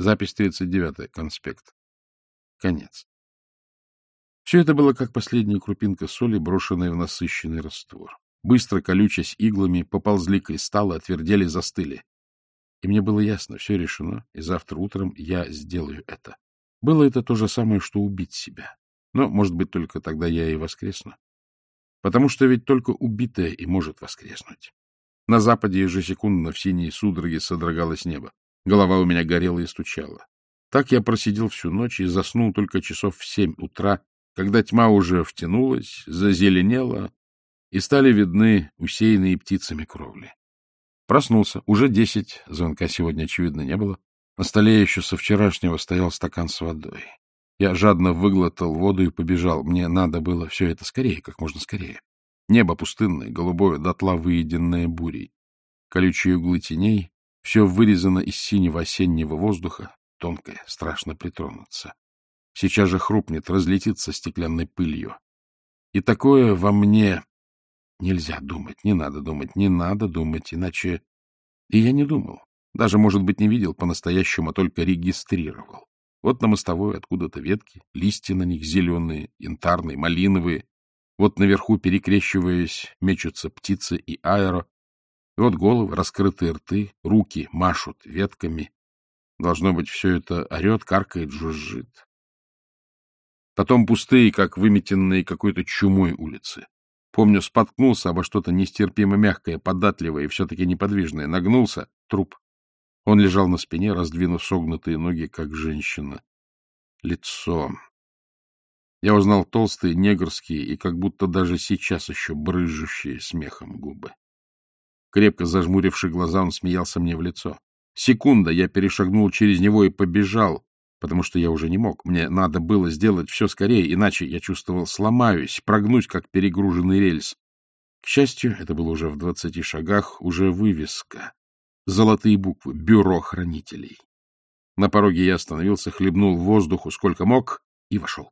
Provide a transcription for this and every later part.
Запись 39 конспект. Конец. Все это было как последняя крупинка соли, брошенная в насыщенный раствор. Быстро, колючась иглами, поползли кристаллы, отвердели, застыли. И мне было ясно, все решено, и завтра утром я сделаю это. Было это то же самое, что убить себя. Но, может быть, только тогда я и воскресну. Потому что ведь только убитое и может воскреснуть. На западе ежесекундно в синей судороге содрогалось небо. Голова у меня горела и стучала. Так я просидел всю ночь и заснул только часов в семь утра, когда тьма уже втянулась, зазеленела, и стали видны усеянные птицами кровли. Проснулся. Уже десять. Звонка сегодня, очевидно, не было. На столе еще со вчерашнего стоял стакан с водой. Я жадно выглотал воду и побежал. Мне надо было все это скорее, как можно скорее. Небо пустынное, голубое, дотла выеденное бурей. Колючие углы теней, все вырезано из синего осеннего воздуха, тонкое, страшно притронуться. Сейчас же хрупнет, разлетится стеклянной пылью. И такое во мне нельзя думать, не надо думать, не надо думать, иначе... И я не думал. Даже, может быть, не видел по-настоящему, а только регистрировал. Вот на мостовой откуда-то ветки, листья на них зеленые, янтарные, малиновые. Вот наверху, перекрещиваясь, мечутся птицы и аэро. И вот головы, раскрытые рты, руки машут ветками. Должно быть, все это орет, каркает, жужжит. Потом пустые, как выметенные какой-то чумой улицы. Помню, споткнулся обо что-то нестерпимо мягкое, податливое и все-таки неподвижное. Нагнулся — труп. Он лежал на спине, раздвинув согнутые ноги, как женщина. Лицо. Я узнал толстые, негрские и как будто даже сейчас еще брызжущие смехом губы. Крепко зажмуривши глаза, он смеялся мне в лицо. Секунда, я перешагнул через него и побежал, потому что я уже не мог. Мне надо было сделать все скорее, иначе я чувствовал, сломаюсь, прогнусь, как перегруженный рельс. К счастью, это было уже в двадцати шагах, уже вывеска. Золотые буквы «Бюро хранителей». На пороге я остановился, хлебнул воздуху сколько мог и вошел.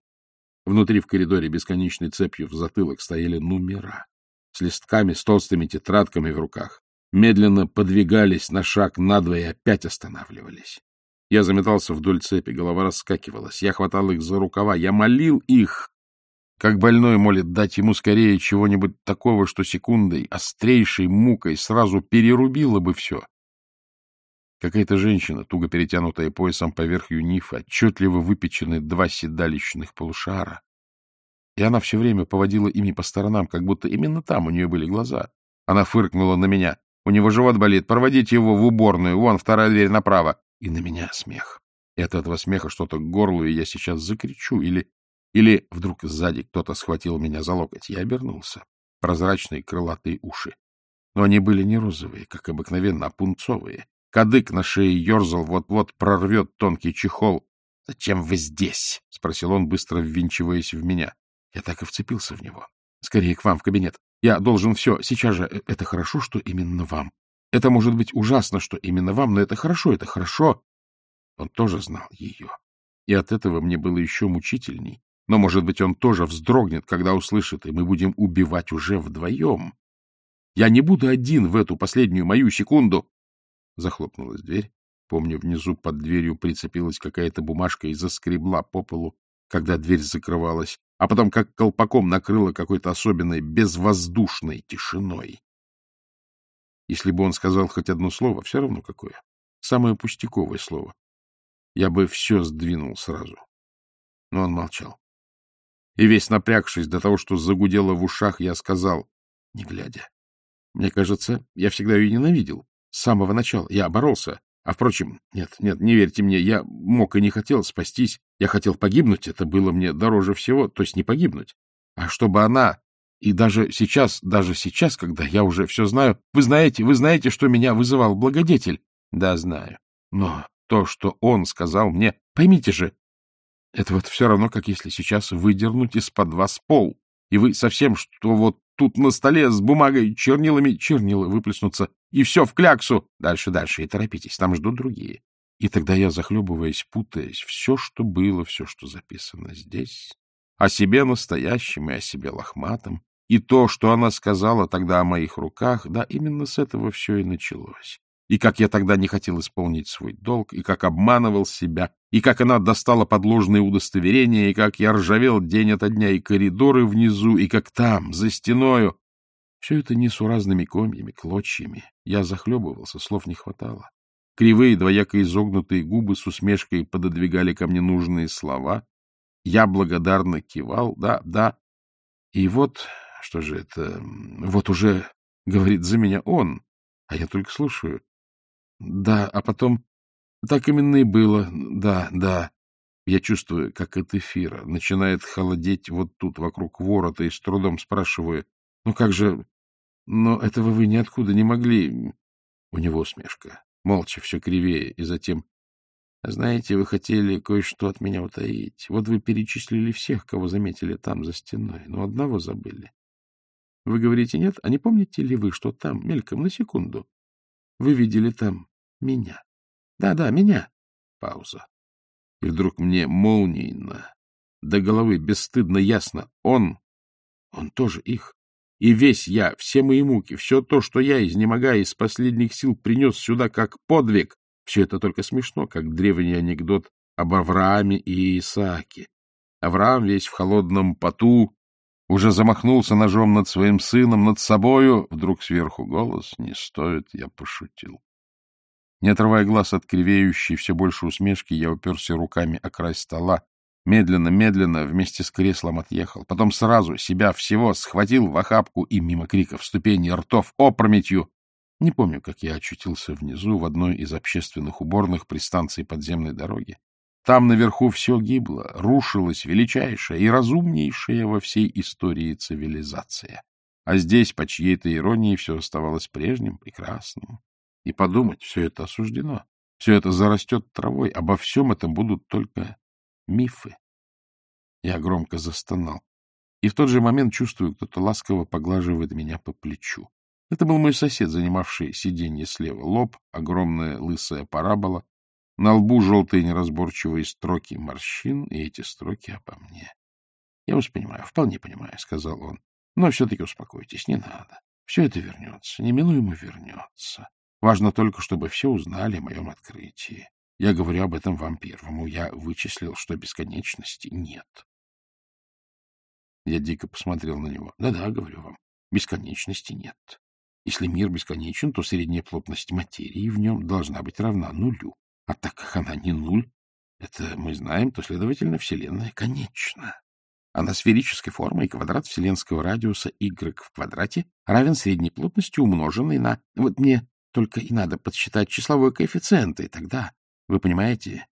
Внутри в коридоре бесконечной цепью в затылок стояли номера с листками, с толстыми тетрадками в руках. Медленно подвигались на шаг надвое и опять останавливались. Я заметался вдоль цепи, голова раскакивалась. Я хватал их за рукава, я молил их, как больной молит дать ему скорее чего-нибудь такого, что секундой, острейшей мукой сразу перерубило бы все. Какая-то женщина, туго перетянутая поясом поверх юнифа, отчетливо выпечены два седалищных полушара. И она все время поводила ими по сторонам, как будто именно там у нее были глаза. Она фыркнула на меня. У него живот болит, проводите его в уборную, вон вторая дверь направо и на меня смех. И от этого смеха что-то к горлу, и я сейчас закричу, или... Или вдруг сзади кто-то схватил меня за локоть. Я обернулся. Прозрачные крылатые уши. Но они были не розовые, как обыкновенно, а пунцовые. Кадык на шее ерзал, вот-вот прорвет тонкий чехол. — Зачем вы здесь? — спросил он, быстро ввинчиваясь в меня. Я так и вцепился в него. — Скорее к вам в кабинет. Я должен все. Сейчас же. Э, это хорошо, что именно вам. Это может быть ужасно, что именно вам, но это хорошо, это хорошо. Он тоже знал ее. И от этого мне было еще мучительней. Но, может быть, он тоже вздрогнет, когда услышит, и мы будем убивать уже вдвоем. Я не буду один в эту последнюю мою секунду. Захлопнулась дверь. Помню, внизу под дверью прицепилась какая-то бумажка и заскребла по полу, когда дверь закрывалась, а потом как колпаком накрыла какой-то особенной безвоздушной тишиной. Если бы он сказал хоть одно слово, все равно какое, самое пустяковое слово, я бы все сдвинул сразу. Но он молчал. И весь напрягшись до того, что загудело в ушах, я сказал, не глядя. Мне кажется, я всегда ее ненавидел. С самого начала. Я боролся. А, впрочем, нет, нет, не верьте мне, я мог и не хотел спастись. Я хотел погибнуть, это было мне дороже всего, то есть не погибнуть. А чтобы она и даже сейчас, даже сейчас, когда я уже все знаю, вы знаете, вы знаете, что меня вызывал благодетель? Да, знаю. Но то, что он сказал мне, поймите же, это вот все равно, как если сейчас выдернуть из-под вас пол, и вы совсем, что вот тут на столе с бумагой, чернилами, чернила выплеснутся, и все в кляксу. Дальше, дальше, и торопитесь, там ждут другие. И тогда я, захлебываясь, путаясь, все, что было, все, что записано здесь, о себе настоящем и о себе лохматом, и то, что она сказала тогда о моих руках, да, именно с этого все и началось. И как я тогда не хотел исполнить свой долг, и как обманывал себя, и как она достала подложные удостоверения, и как я ржавел день ото дня, и коридоры внизу, и как там, за стеною. Все это несуразными комьями, клочьями. Я захлебывался, слов не хватало. Кривые, двояко изогнутые губы с усмешкой пододвигали ко мне нужные слова. Я благодарно кивал, да, да. И вот, что же это, вот уже говорит за меня он, а я только слушаю. Да, а потом... Так именно и было, да, да. Я чувствую, как от эфира начинает холодеть вот тут, вокруг ворота, и с трудом спрашиваю, ну как же... Но этого вы ниоткуда не могли... У него усмешка. Молча, все кривее, и затем... Знаете, вы хотели кое-что от меня утаить. Вот вы перечислили всех, кого заметили там, за стеной, но одного забыли. Вы говорите нет, а не помните ли вы, что там, мельком, на секунду, вы видели там меня. Да-да, меня. Пауза. И вдруг мне молниенно, до головы бесстыдно ясно, он, он тоже их. И весь я, все мои муки, все то, что я, изнемогая из последних сил, принес сюда как подвиг, все это только смешно, как древний анекдот об Аврааме и Исааке. Авраам весь в холодном поту, уже замахнулся ножом над своим сыном, над собою. Вдруг сверху голос «Не стоит», я пошутил. Не отрывая глаз от кривеющей все больше усмешки, я уперся руками о край стола, медленно-медленно вместе с креслом отъехал. Потом сразу себя всего схватил в охапку и мимо криков, ступеней, ртов, опрометью. Не помню, как я очутился внизу в одной из общественных уборных при станции подземной дороги. Там наверху все гибло, рушилась величайшая и разумнейшая во всей истории цивилизация. А здесь, по чьей-то иронии, все оставалось прежним, прекрасным. И подумать, все это осуждено, все это зарастет травой, обо всем этом будут только мифы. Я громко застонал. И в тот же момент чувствую, кто-то ласково поглаживает меня по плечу. Это был мой сосед, занимавший сиденье слева. Лоб, огромная лысая парабола, на лбу желтые неразборчивые строки морщин, и эти строки обо мне. — Я вас понимаю, вполне понимаю, — сказал он. — Но все-таки успокойтесь, не надо. Все это вернется, неминуемо вернется. Важно только, чтобы все узнали о моем открытии. Я говорю об этом вам первому. Я вычислил, что бесконечности нет. Я дико посмотрел на него. Да-да, говорю вам, бесконечности нет. Если мир бесконечен, то средняя плотность материи в нем должна быть равна нулю. А так как она не нуль, это мы знаем, то, следовательно, Вселенная конечна. Она сферической формы, и квадрат вселенского радиуса y в квадрате равен средней плотности, умноженной на... Вот мне только и надо подсчитать числовой коэффициент, и тогда, вы понимаете,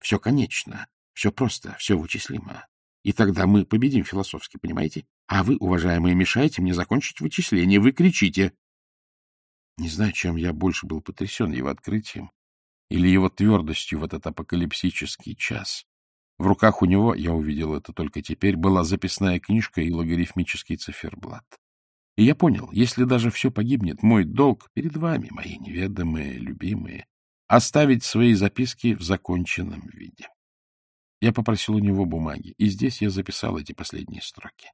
все конечно, все просто, все вычислимо. И тогда мы победим философски, понимаете? А вы, уважаемые, мешаете мне закончить вычисление. Вы кричите. Не знаю, чем я больше был потрясен его открытием или его твердостью в этот апокалипсический час. В руках у него, я увидел это только теперь, была записная книжка и логарифмический циферблат. И я понял, если даже все погибнет, мой долг перед вами, мои неведомые, любимые, оставить свои записки в законченном виде. Я попросил у него бумаги, и здесь я записал эти последние строки.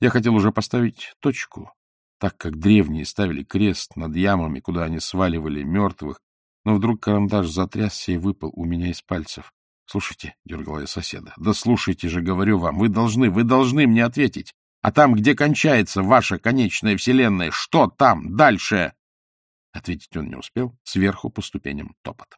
Я хотел уже поставить точку, так как древние ставили крест над ямами, куда они сваливали мертвых, но вдруг карандаш затрясся и выпал у меня из пальцев. — Слушайте, — дергала я соседа, — да слушайте же, говорю вам, вы должны, вы должны мне ответить. А там, где кончается ваша конечная вселенная, что там дальше? Ответить он не успел. Сверху по ступеням топот.